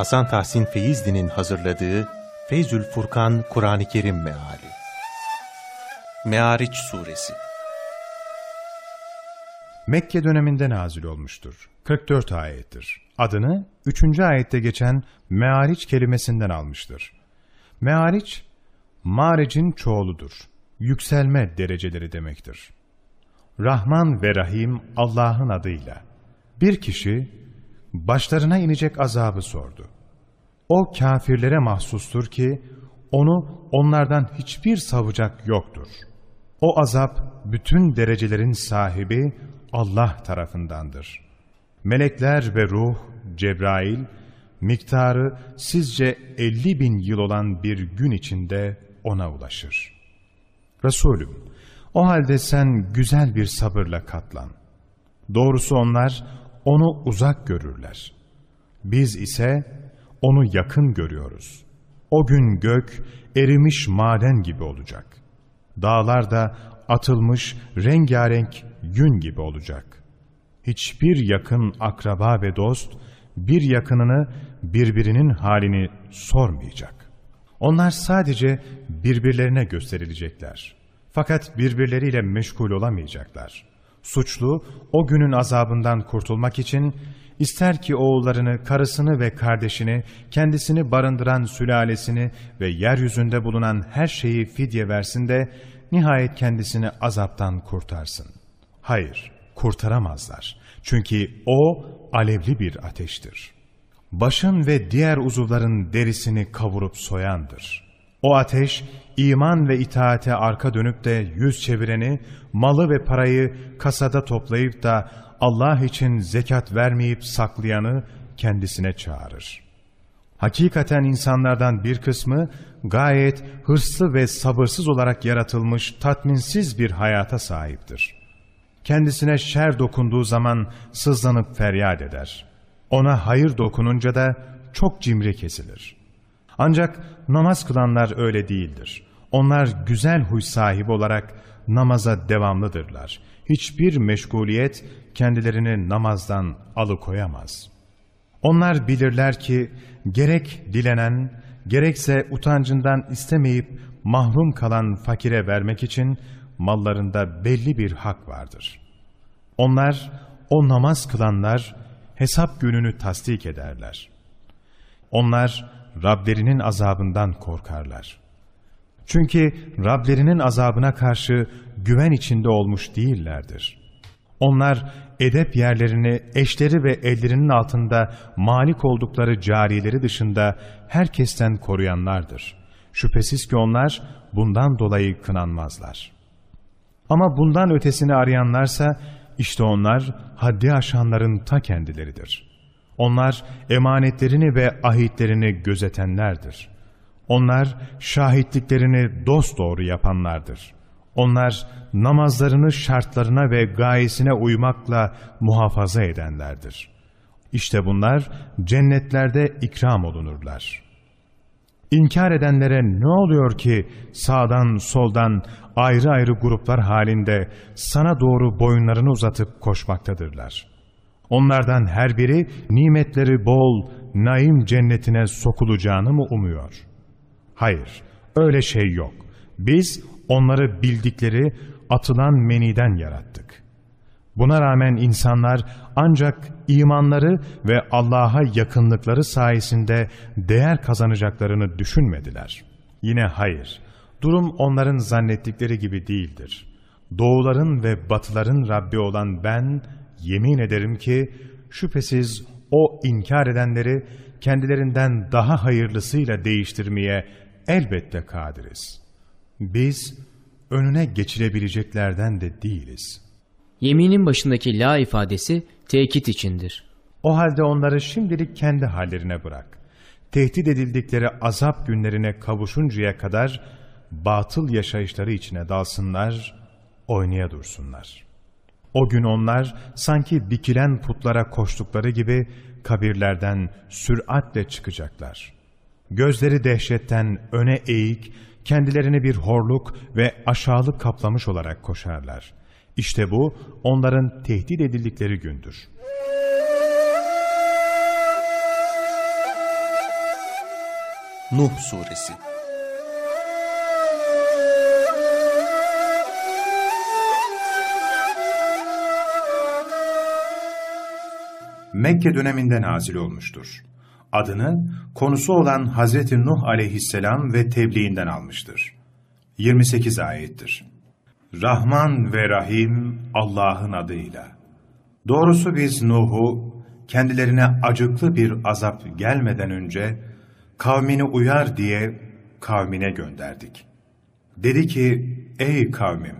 Hasan Tahsin Feyzli'nin hazırladığı Feyzül Furkan Kur'an-ı Kerim Meali Meariç Suresi Mekke döneminde nazil olmuştur. 44 ayettir. Adını 3. ayette geçen meariç kelimesinden almıştır. Meariç, marecin çoğuludur. Yükselme dereceleri demektir. Rahman ve Rahim Allah'ın adıyla. Bir kişi başlarına inecek azabı sordu. O kafirlere mahsustur ki onu onlardan hiçbir savucak yoktur. O azap bütün derecelerin sahibi Allah tarafındandır. Melekler ve ruh, Cebrail, miktarı sizce 50 bin yıl olan bir gün içinde ona ulaşır. Resulüm, o halde sen güzel bir sabırla katlan. Doğrusu onlar onu uzak görürler. Biz ise onu yakın görüyoruz. O gün gök erimiş maden gibi olacak. Dağlar da atılmış rengarenk yün gibi olacak. Hiçbir yakın akraba ve dost bir yakınını birbirinin halini sormayacak. Onlar sadece birbirlerine gösterilecekler. Fakat birbirleriyle meşgul olamayacaklar. Suçlu o günün azabından kurtulmak için ister ki oğullarını, karısını ve kardeşini, kendisini barındıran sülalesini ve yeryüzünde bulunan her şeyi fidye versin de nihayet kendisini azaptan kurtarsın. Hayır, kurtaramazlar. Çünkü o alevli bir ateştir. Başın ve diğer uzuvların derisini kavurup soyandır. O ateş, iman ve itaate arka dönüp de yüz çevireni, malı ve parayı kasada toplayıp da Allah için zekat vermeyip saklayanı kendisine çağırır. Hakikaten insanlardan bir kısmı gayet hırslı ve sabırsız olarak yaratılmış tatminsiz bir hayata sahiptir. Kendisine şer dokunduğu zaman sızlanıp feryat eder. Ona hayır dokununca da çok cimri kesilir. Ancak namaz kılanlar öyle değildir. Onlar güzel huy sahibi olarak namaza devamlıdırlar. Hiçbir meşguliyet kendilerini namazdan alıkoyamaz. Onlar bilirler ki gerek dilenen, gerekse utancından istemeyip mahrum kalan fakire vermek için mallarında belli bir hak vardır. Onlar, o namaz kılanlar hesap gününü tasdik ederler. Onlar Rablerinin azabından korkarlar. Çünkü Rablerinin azabına karşı güven içinde olmuş değillerdir. Onlar edep yerlerini eşleri ve ellerinin altında malik oldukları carileri dışında herkesten koruyanlardır. Şüphesiz ki onlar bundan dolayı kınanmazlar. Ama bundan ötesini arayanlarsa işte onlar haddi aşanların ta kendileridir. Onlar emanetlerini ve ahitlerini gözetenlerdir. Onlar şahitliklerini dosdoğru yapanlardır. Onlar namazlarını şartlarına ve gayesine uymakla muhafaza edenlerdir. İşte bunlar cennetlerde ikram olunurlar. İnkar edenlere ne oluyor ki sağdan soldan ayrı ayrı gruplar halinde sana doğru boyunlarını uzatıp koşmaktadırlar. Onlardan her biri nimetleri bol, naim cennetine sokulacağını mı umuyor? Hayır, öyle şey yok. Biz onları bildikleri atılan meniden yarattık. Buna rağmen insanlar ancak imanları ve Allah'a yakınlıkları sayesinde değer kazanacaklarını düşünmediler. Yine hayır, durum onların zannettikleri gibi değildir. Doğuların ve batıların Rabbi olan ben, yemin ederim ki şüphesiz o inkar edenleri kendilerinden daha hayırlısıyla değiştirmeye elbette kadiriz. Biz önüne geçilebileceklerden de değiliz. Yeminin başındaki la ifadesi tekit içindir. O halde onları şimdilik kendi hallerine bırak. Tehdit edildikleri azap günlerine kavuşuncaya kadar batıl yaşayışları içine dalsınlar, oynaya dursunlar. O gün onlar sanki dikilen putlara koştukları gibi kabirlerden süratle çıkacaklar. Gözleri dehşetten öne eğik, kendilerini bir horluk ve aşağılık kaplamış olarak koşarlar. İşte bu onların tehdit edildikleri gündür. Nuh Suresi Mekke döneminde nazil olmuştur. Adını konusu olan Hazreti Nuh aleyhisselam ve tebliğinden almıştır. 28 ayettir. Rahman ve Rahim Allah'ın adıyla. Doğrusu biz Nuh'u kendilerine acıklı bir azap gelmeden önce kavmini uyar diye kavmine gönderdik. Dedi ki, ey kavmim,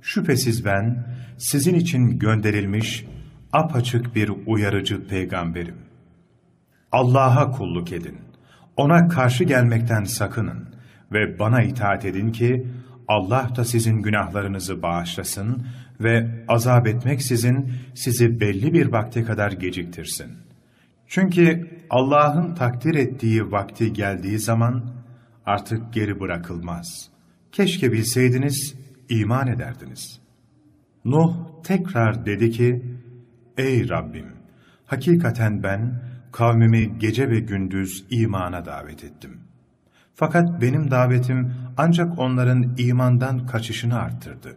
şüphesiz ben sizin için gönderilmiş apaçık bir uyarıcı peygamberim. Allah'a kulluk edin, ona karşı gelmekten sakının ve bana itaat edin ki Allah da sizin günahlarınızı bağışlasın ve azap etmeksizin sizi belli bir vakte kadar geciktirsin. Çünkü Allah'ın takdir ettiği vakti geldiği zaman artık geri bırakılmaz. Keşke bilseydiniz, iman ederdiniz. Nuh tekrar dedi ki, Ey Rabbim! Hakikaten ben kavmimi gece ve gündüz imana davet ettim. Fakat benim davetim ancak onların imandan kaçışını arttırdı.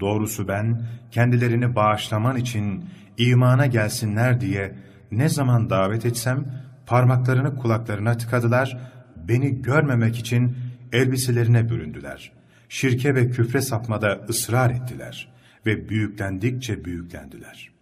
Doğrusu ben kendilerini bağışlaman için imana gelsinler diye ne zaman davet etsem parmaklarını kulaklarına tıkadılar, beni görmemek için elbiselerine büründüler. Şirke ve küfre sapmada ısrar ettiler ve büyüklendikçe büyüklendiler.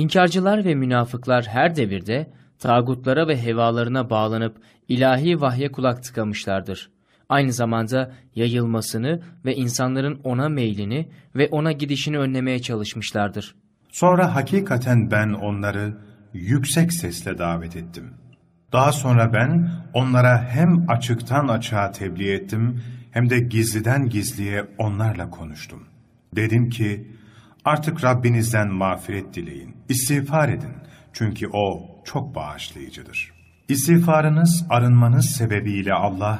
İnkarcılar ve münafıklar her devirde tağutlara ve hevalarına bağlanıp ilahi vahye kulak tıkamışlardır. Aynı zamanda yayılmasını ve insanların ona meylini ve ona gidişini önlemeye çalışmışlardır. Sonra hakikaten ben onları yüksek sesle davet ettim. Daha sonra ben onlara hem açıktan açığa tebliğ ettim hem de gizliden gizliye onlarla konuştum. Dedim ki artık Rabbinizden mağfiret dileyin, istiğfar edin çünkü O çok bağışlayıcıdır. İstiğfarınız, arınmanız sebebiyle Allah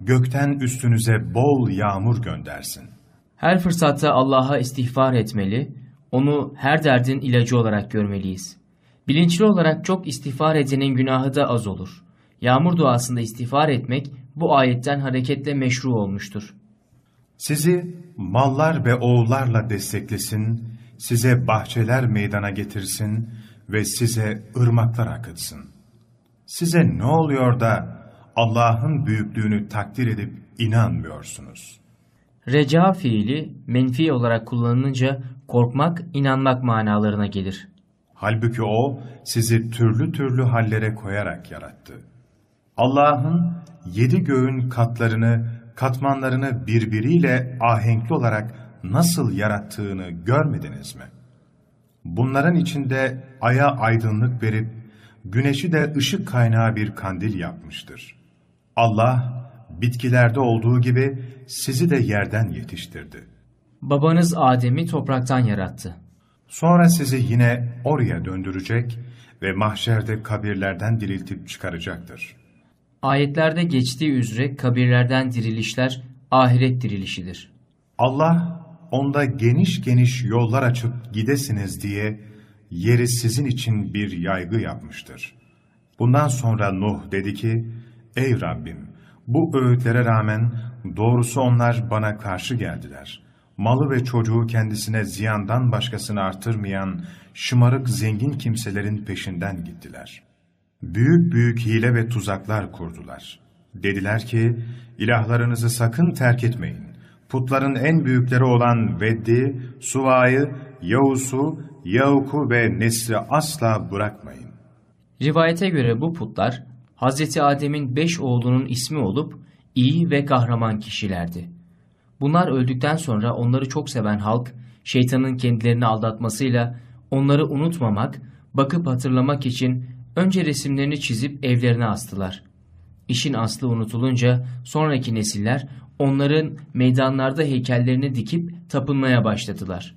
gökten üstünüze bol yağmur göndersin. Her fırsatta Allah'a istiğfar etmeli, onu her derdin ilacı olarak görmeliyiz. Bilinçli olarak çok istiğfar edenin günahı da az olur. Yağmur duasında istiğfar etmek bu ayetten hareketle meşru olmuştur. Sizi mallar ve oğullarla desteklesin, size bahçeler meydana getirsin ve size ırmaklar akıtsın. Size ne oluyor da Allah'ın büyüklüğünü takdir edip inanmıyorsunuz? Reca fiili menfi olarak kullanılınca korkmak, inanmak manalarına gelir. Halbuki O sizi türlü türlü hallere koyarak yarattı. Allah'ın yedi göğün katlarını, katmanlarını birbiriyle ahenkli olarak nasıl yarattığını görmediniz mi? Bunların içinde aya aydınlık verip, güneşi de ışık kaynağı bir kandil yapmıştır. Allah, bitkilerde olduğu gibi sizi de yerden yetiştirdi. Babanız Adem'i topraktan yarattı. Sonra sizi yine oraya döndürecek ve mahşerde kabirlerden diriltip çıkaracaktır. Ayetlerde geçtiği üzere kabirlerden dirilişler ahiret dirilişidir. Allah onda geniş geniş yollar açıp gidesiniz diye yeri sizin için bir yaygı yapmıştır. Bundan sonra Nuh dedi ki, Ey Rabbim! Bu öğütlere rağmen doğrusu onlar bana karşı geldiler. Malı ve çocuğu kendisine ziyandan başkasını artırmayan şımarık zengin kimselerin peşinden gittiler. Büyük büyük hile ve tuzaklar kurdular. Dediler ki, ilahlarınızı sakın terk etmeyin. Putların en büyükleri olan Veddi, Suva'yı, Yavus'u, Yavuk'u ve Nesri asla bırakmayın. Rivayete göre bu putlar Hz. Adem'in beş oğlunun ismi olup iyi ve kahraman kişilerdi. Bunlar öldükten sonra onları çok seven halk şeytanın kendilerini aldatmasıyla onları unutmamak, bakıp hatırlamak için önce resimlerini çizip evlerine astılar. İşin aslı unutulunca sonraki nesiller onların meydanlarda heykellerini dikip tapınmaya başladılar.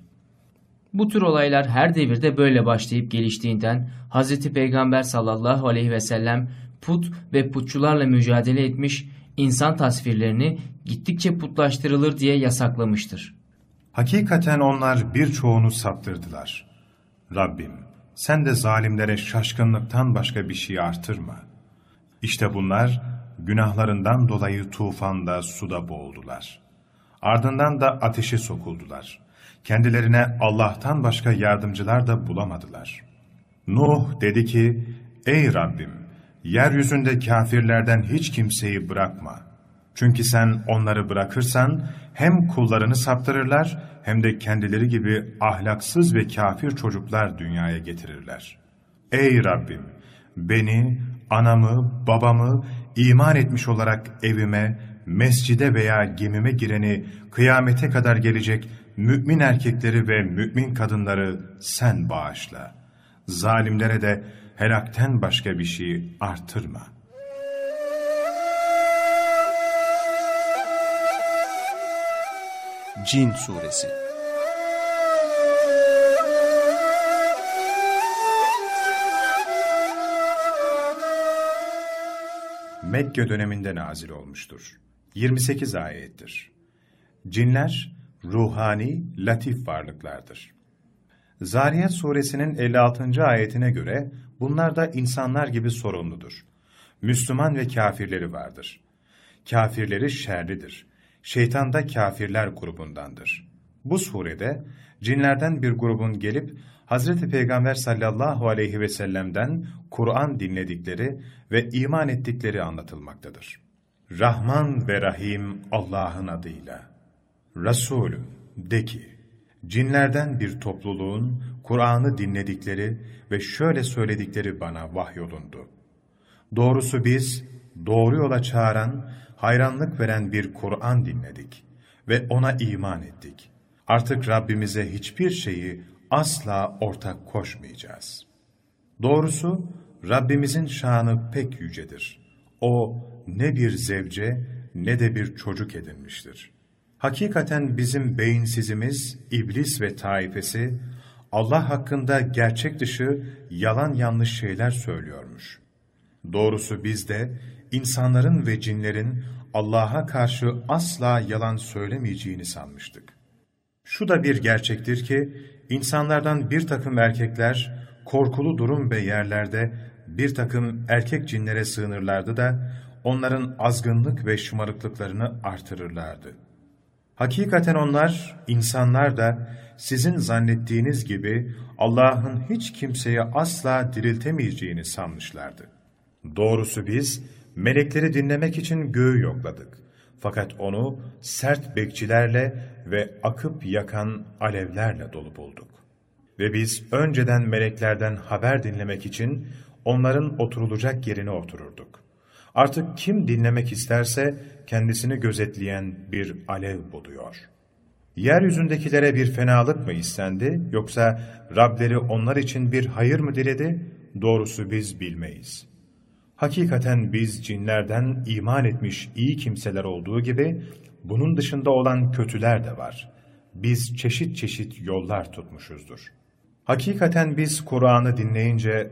Bu tür olaylar her devirde böyle başlayıp geliştiğinden Hz. Peygamber sallallahu aleyhi ve sellem put ve putçularla mücadele etmiş, insan tasvirlerini gittikçe putlaştırılır diye yasaklamıştır. Hakikaten onlar birçoğunu saptırdılar. Rabbim, sen de zalimlere şaşkınlıktan başka bir şey artırma. İşte bunlar günahlarından dolayı tufanda, suda boğuldular. Ardından da ateşe sokuldular. Kendilerine Allah'tan başka yardımcılar da bulamadılar. Nuh dedi ki, Ey Rabbim! Yeryüzünde kafirlerden hiç kimseyi bırakma. Çünkü sen onları bırakırsan hem kullarını saptırırlar hem de kendileri gibi ahlaksız ve kafir çocuklar dünyaya getirirler. Ey Rabbim! Beni, anamı, babamı iman etmiş olarak evime, mescide veya gemime gireni kıyamete kadar gelecek mümin erkekleri ve mümin kadınları sen bağışla. Zalimlere de helakten başka bir şey artırma. Cin Suresi Mekke döneminde nazil olmuştur. 28 ayettir. Cinler, ruhani, latif varlıklardır. Zariyat suresinin 56. ayetine göre bunlar da insanlar gibi sorumludur. Müslüman ve kafirleri vardır. Kafirleri şerlidir. Şeytan da kafirler grubundandır. Bu surede cinlerden bir grubun gelip Hazreti Peygamber sallallahu aleyhi ve sellem'den Kur'an dinledikleri ve iman ettikleri anlatılmaktadır. Rahman ve Rahim Allah'ın adıyla. Resulüm de ki, cinlerden bir topluluğun Kur'an'ı dinledikleri ve şöyle söyledikleri bana vahyolundu. Doğrusu biz doğru yola çağıran, hayranlık veren bir Kur'an dinledik ve ona iman ettik. Artık Rabbimize hiçbir şeyi asla ortak koşmayacağız. Doğrusu Rabbimizin şanı pek yücedir. O ne bir zevce ne de bir çocuk edinmiştir. Hakikaten bizim beyinsizimiz, iblis ve taifesi, Allah hakkında gerçek dışı yalan yanlış şeyler söylüyormuş. Doğrusu biz de insanların ve cinlerin Allah'a karşı asla yalan söylemeyeceğini sanmıştık. Şu da bir gerçektir ki, insanlardan bir takım erkekler, korkulu durum ve yerlerde bir takım erkek cinlere sığınırlardı da, onların azgınlık ve şımarıklıklarını artırırlardı. Hakikaten onlar, insanlar da sizin zannettiğiniz gibi Allah'ın hiç kimseye asla diriltemeyeceğini sanmışlardı. Doğrusu biz, melekleri dinlemek için göğü yokladık. Fakat onu sert bekçilerle ve akıp yakan alevlerle dolu bulduk. Ve biz önceden meleklerden haber dinlemek için onların oturulacak yerine otururduk. Artık kim dinlemek isterse kendisini gözetleyen bir alev buluyor. Yeryüzündekilere bir fenalık mı istendi yoksa Rableri onlar için bir hayır mı diledi? Doğrusu biz bilmeyiz. Hakikaten biz cinlerden iman etmiş iyi kimseler olduğu gibi bunun dışında olan kötüler de var. Biz çeşit çeşit yollar tutmuşuzdur. Hakikaten biz Kur'an'ı dinleyince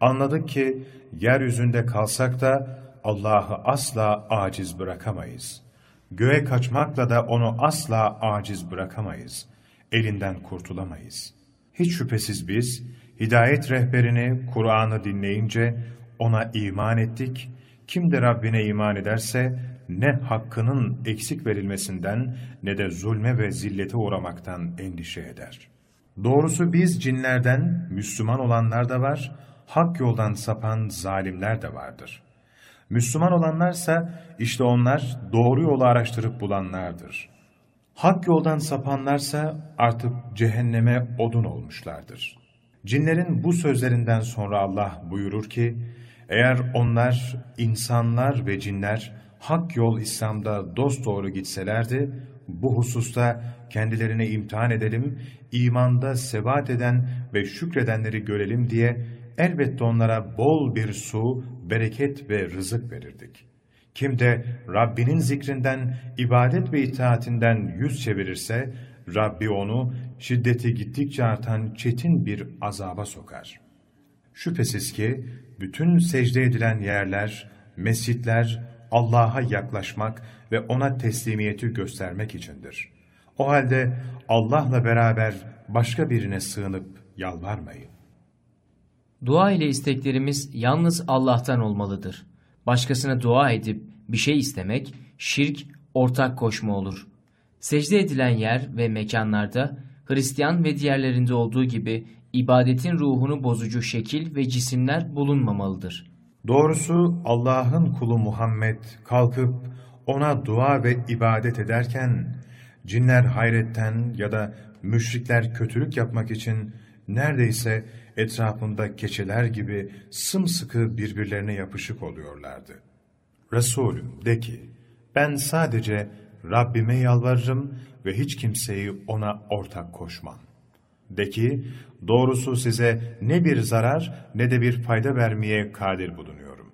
anladık ki yeryüzünde kalsak da Allah'ı asla aciz bırakamayız. Göğe kaçmakla da onu asla aciz bırakamayız. Elinden kurtulamayız. Hiç şüphesiz biz, hidayet rehberini, Kur'an'ı dinleyince ona iman ettik. Kim de Rabbine iman ederse, ne hakkının eksik verilmesinden ne de zulme ve zillete uğramaktan endişe eder. Doğrusu biz cinlerden Müslüman olanlar da var, hak yoldan sapan zalimler de vardır.'' Müslüman olanlarsa işte onlar doğru yolu araştırıp bulanlardır. Hak yoldan sapanlarsa artık cehenneme odun olmuşlardır. Cinlerin bu sözlerinden sonra Allah buyurur ki, eğer onlar, insanlar ve cinler hak yol İslam'da dosdoğru gitselerdi, bu hususta kendilerine imtihan edelim, imanda sebat eden ve şükredenleri görelim diye elbette onlara bol bir su, bereket ve rızık verirdik. Kim de Rabbinin zikrinden, ibadet ve itaatinden yüz çevirirse, Rabbi onu şiddeti gittikçe artan çetin bir azaba sokar. Şüphesiz ki bütün secde edilen yerler, mescitler Allah'a yaklaşmak ve ona teslimiyeti göstermek içindir. O halde Allah'la beraber başka birine sığınıp yalvarmayın. Dua ile isteklerimiz yalnız Allah'tan olmalıdır. Başkasına dua edip bir şey istemek, şirk, ortak koşma olur. Secde edilen yer ve mekanlarda Hristiyan ve diğerlerinde olduğu gibi ibadetin ruhunu bozucu şekil ve cisimler bulunmamalıdır. Doğrusu Allah'ın kulu Muhammed kalkıp ona dua ve ibadet ederken cinler hayretten ya da müşrikler kötülük yapmak için neredeyse etrafında keçeler gibi sımsıkı birbirlerine yapışık oluyorlardı. Resulüm de ki, ben sadece Rabbime yalvarırım ve hiç kimseyi ona ortak koşmam. De ki, doğrusu size ne bir zarar ne de bir fayda vermeye kadir bulunuyorum.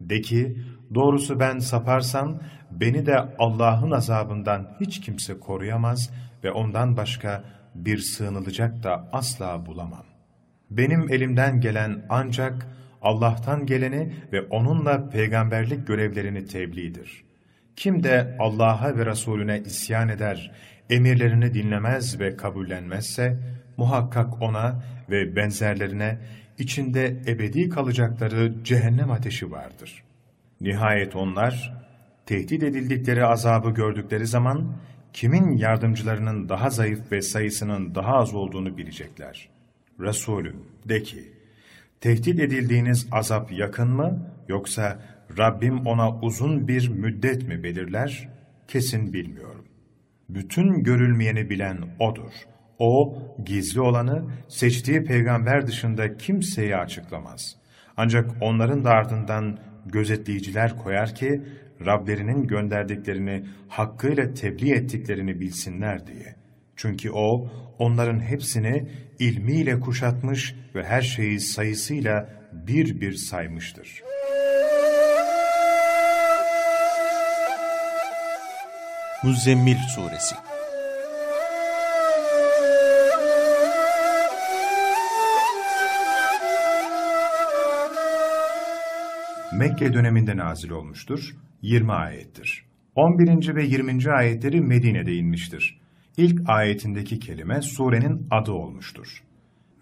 De ki, doğrusu ben saparsam beni de Allah'ın azabından hiç kimse koruyamaz ve ondan başka bir sığınılacak da asla bulamam. Benim elimden gelen ancak Allah'tan geleni ve onunla peygamberlik görevlerini tebliğdir. Kim de Allah'a ve Resulüne isyan eder, emirlerini dinlemez ve kabullenmezse, muhakkak ona ve benzerlerine içinde ebedi kalacakları cehennem ateşi vardır. Nihayet onlar, tehdit edildikleri azabı gördükleri zaman, kimin yardımcılarının daha zayıf ve sayısının daha az olduğunu bilecekler. Resulüm de ki, tehdit edildiğiniz azap yakın mı, yoksa Rabbim ona uzun bir müddet mi belirler, kesin bilmiyorum. Bütün görülmeyeni bilen O'dur. O, gizli olanı seçtiği peygamber dışında kimseye açıklamaz. Ancak onların da ardından gözetleyiciler koyar ki, Rablerinin gönderdiklerini hakkıyla tebliğ ettiklerini bilsinler diye. Çünkü O, onların hepsini ilmiyle kuşatmış ve her şeyi sayısıyla bir bir saymıştır. Muzzemmil Suresi Mekke döneminde nazil olmuştur. 20 ayettir. 11. ve 20. ayetleri Medine'de inmiştir. İlk ayetindeki kelime surenin adı olmuştur.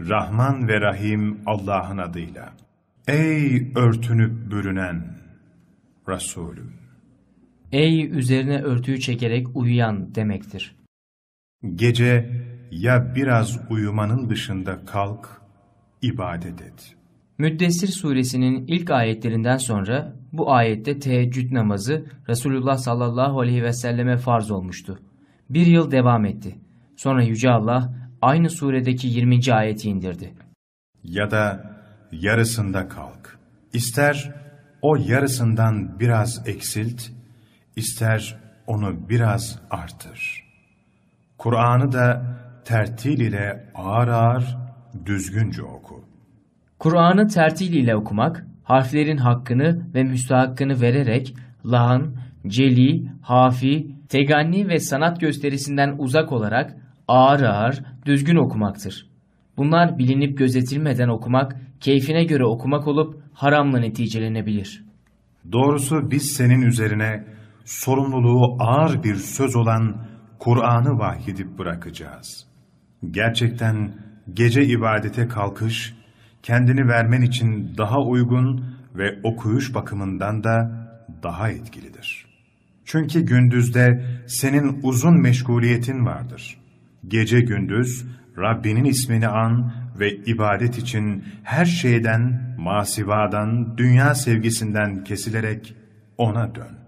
Rahman ve Rahim Allah'ın adıyla. Ey örtünüp bürünen Resulüm! Ey üzerine örtüyü çekerek uyuyan demektir. Gece ya biraz uyumanın dışında kalk, ibadet et. Müddessir suresinin ilk ayetlerinden sonra bu ayette teheccüd namazı Resulullah sallallahu aleyhi ve selleme farz olmuştu. Bir yıl devam etti. Sonra Yüce Allah aynı suredeki 20. ayeti indirdi. Ya da yarısında kalk. İster o yarısından biraz eksilt, ister onu biraz artır. Kur'an'ı da tertil ile ağır ağır düzgünce oku. Kur'an'ı tertil ile okumak, harflerin hakkını ve müstahakkını vererek lahan, celi, hafi, teganni ve sanat gösterisinden uzak olarak ağır ağır düzgün okumaktır. Bunlar bilinip gözetilmeden okumak, keyfine göre okumak olup haramla neticelenebilir. Doğrusu biz senin üzerine sorumluluğu ağır bir söz olan Kur'an'ı vahyedip bırakacağız. Gerçekten gece ibadete kalkış, kendini vermen için daha uygun ve okuyuş bakımından da daha etkilidir. Çünkü gündüzde senin uzun meşguliyetin vardır. Gece gündüz Rabbinin ismini an ve ibadet için her şeyden, masivadan, dünya sevgisinden kesilerek ona dön.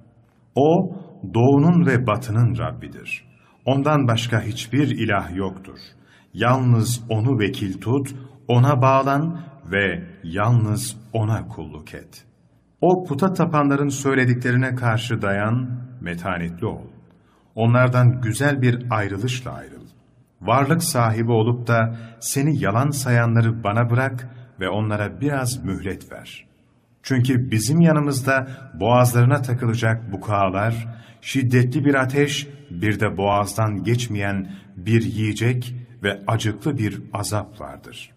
O, doğunun ve batının Rabbidir. Ondan başka hiçbir ilah yoktur. Yalnız onu vekil tut, ona bağlan ve yalnız ona kulluk et. O puta tapanların söylediklerine karşı dayan, metanetli ol. Onlardan güzel bir ayrılışla ayrıl. Varlık sahibi olup da seni yalan sayanları bana bırak ve onlara biraz mühlet ver. Çünkü bizim yanımızda boğazlarına takılacak bukağalar, şiddetli bir ateş, bir de boğazdan geçmeyen bir yiyecek ve acıklı bir azap vardır.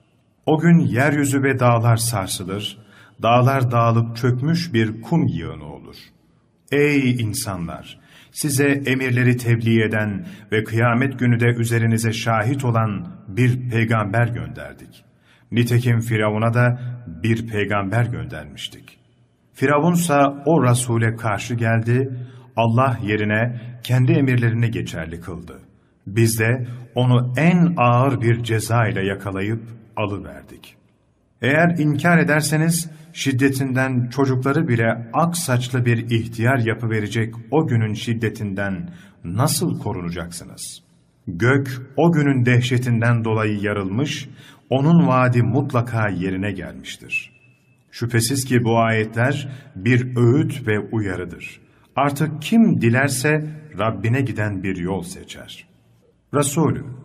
O gün yeryüzü ve dağlar sarsılır, dağlar dağılıp çökmüş bir kum yığını olur. Ey insanlar! Size emirleri tebliğ eden ve kıyamet günü de üzerinize şahit olan bir peygamber gönderdik. Nitekim Firavun'a da bir peygamber göndermiştik. Firavunsa o Resul'e karşı geldi, Allah yerine kendi emirlerini geçerli kıldı. Biz de onu en ağır bir ceza ile yakalayıp alıverdik. Eğer inkar ederseniz şiddetinden çocukları bile ak saçlı bir ihtiyar yapıverecek o günün şiddetinden nasıl korunacaksınız? Gök o günün dehşetinden dolayı yarılmış, onun vaadi mutlaka yerine gelmiştir. Şüphesiz ki bu ayetler bir öğüt ve uyarıdır. Artık kim dilerse Rabbine giden bir yol seçer. Resulüm,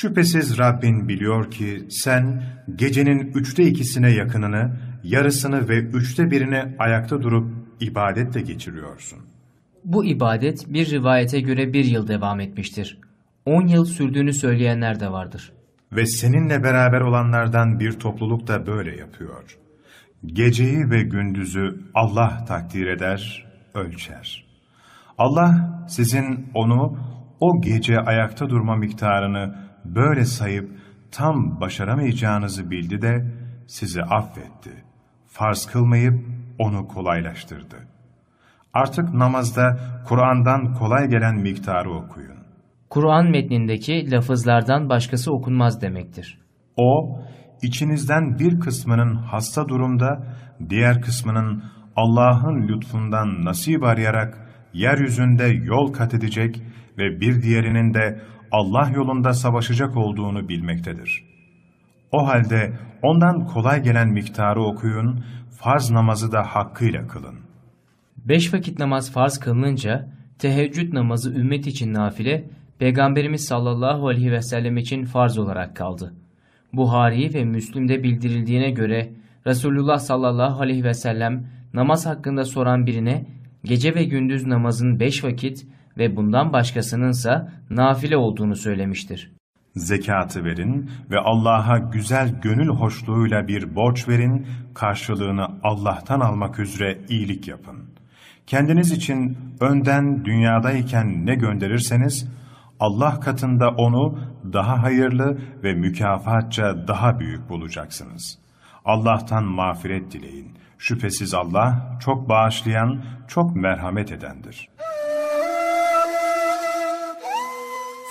şüphesiz Rabbin biliyor ki sen gecenin üçte ikisine yakınını, yarısını ve üçte birini ayakta durup ibadetle geçiriyorsun. Bu ibadet bir rivayete göre bir yıl devam etmiştir. 10 yıl sürdüğünü söyleyenler de vardır. Ve seninle beraber olanlardan bir topluluk da böyle yapıyor. Geceyi ve gündüzü Allah takdir eder, ölçer. Allah sizin onu o gece ayakta durma miktarını böyle sayıp tam başaramayacağınızı bildi de sizi affetti. Farz kılmayıp onu kolaylaştırdı. Artık namazda Kur'an'dan kolay gelen miktarı okuyun. Kur'an metnindeki lafızlardan başkası okunmaz demektir. O, içinizden bir kısmının hasta durumda, diğer kısmının Allah'ın lütfundan nasip arayarak yeryüzünde yol kat edecek ve bir diğerinin de Allah yolunda savaşacak olduğunu bilmektedir. O halde ondan kolay gelen miktarı okuyun, farz namazı da hakkıyla kılın. Beş vakit namaz farz kılınınca teheccüd namazı ümmet için nafile, Peygamberimiz sallallahu aleyhi ve sellem için farz olarak kaldı. Buhari ve Müslim'de bildirildiğine göre Resulullah sallallahu aleyhi ve sellem namaz hakkında soran birine gece ve gündüz namazın beş vakit ve bundan başkasınınsa nafile olduğunu söylemiştir. Zekatı verin ve Allah'a güzel gönül hoşluğuyla bir borç verin, karşılığını Allah'tan almak üzere iyilik yapın. Kendiniz için önden dünyadayken ne gönderirseniz, Allah katında onu daha hayırlı ve mükafatça daha büyük bulacaksınız. Allah'tan mağfiret dileyin. Şüphesiz Allah çok bağışlayan, çok merhamet edendir.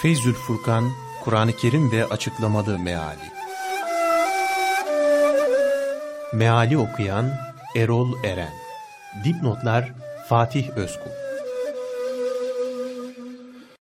Feyzül Furkan, Kur'an-ı Kerim ve Açıklamalı Meali. Meali okuyan Erol Eren. Dipnotlar Fatih Özkul